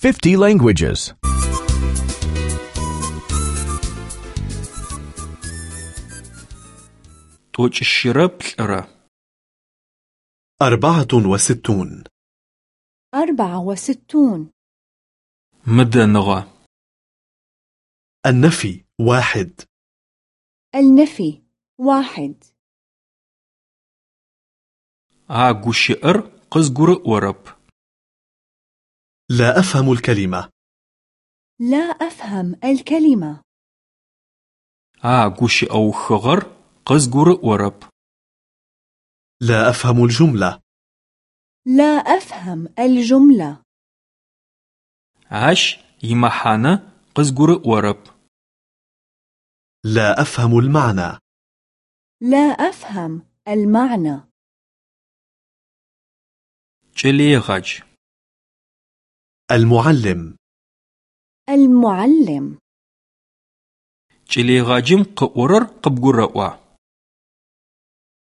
50 languages. 64 64 مدنغة. النفي واحد. النفي واحد. عاقو شئر قزقر ورب. لا أفهم الكلمة. لا أفهم الكلمة. آ أو خغر قز ورب. لا أفهم الجملة. لا أفهم الجملة. عش يمحانا قز ورب. لا أفهم المعنى. لا أفهم المعنى. چلی المعلم. المعلم. چليغاجم قورر قبقرأوا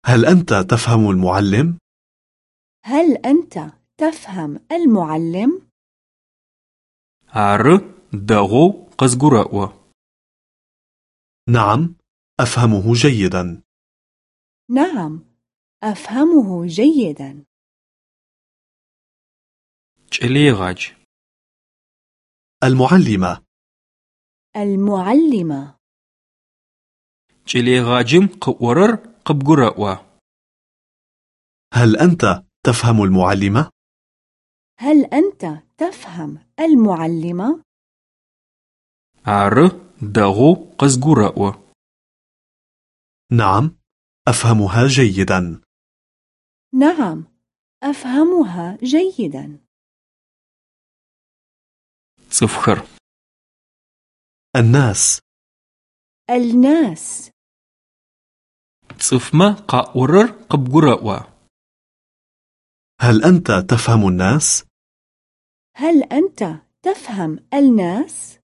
هل أنت تفهم المعلم؟ هل أنت تفهم المعلم؟ عر دغو قزقرأوا نعم أفهمه جيدا. نعم أفهمه جيدا. چليغاج المعلمة. المعلمة. چليغاجم قورر قبقرأوا هل أنت تفهم المعلمة؟ هل أنت تفهم المعلمة؟ عر دغو قزقرأوا نعم أفهمها جيدا. نعم أفهمها جيداً. Цӏыфхэр. الناس الناس Цӏыфмэ къаӏорэр къыбгурыӏуа. هل أنت تفهم الناس؟ هل أنت تفهم الناس؟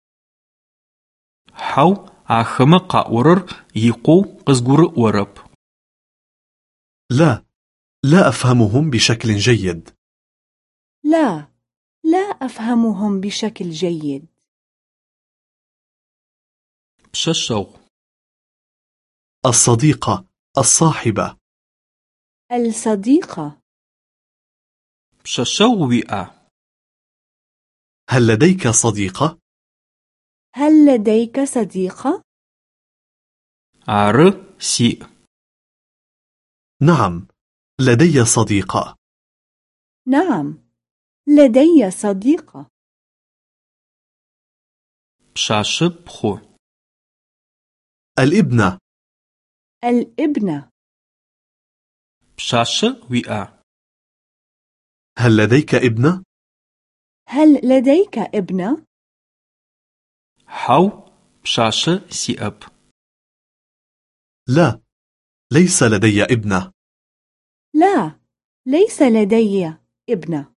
Хьау ахэмэ къаӏорэр икъоу къызгурыӏорэп. لا لا أفهمهم بشكل جيد لا لا أفهمهم بشكل جيد. بششو. الصديقة الصاحبة. الصديقة. بششوئة. هل لديك صديقة؟ هل لديك صديقة؟ عر سي نعم لدي صديقة. نعم. لدي صديقة. بشاشبخو الإبنة. الإبنة. بشاشوئة هل لديك إبنة؟ هل لديك إبنة؟ حو بشاش سيأب لا ليس لدي إبنة. لا ليس لدي إبنة.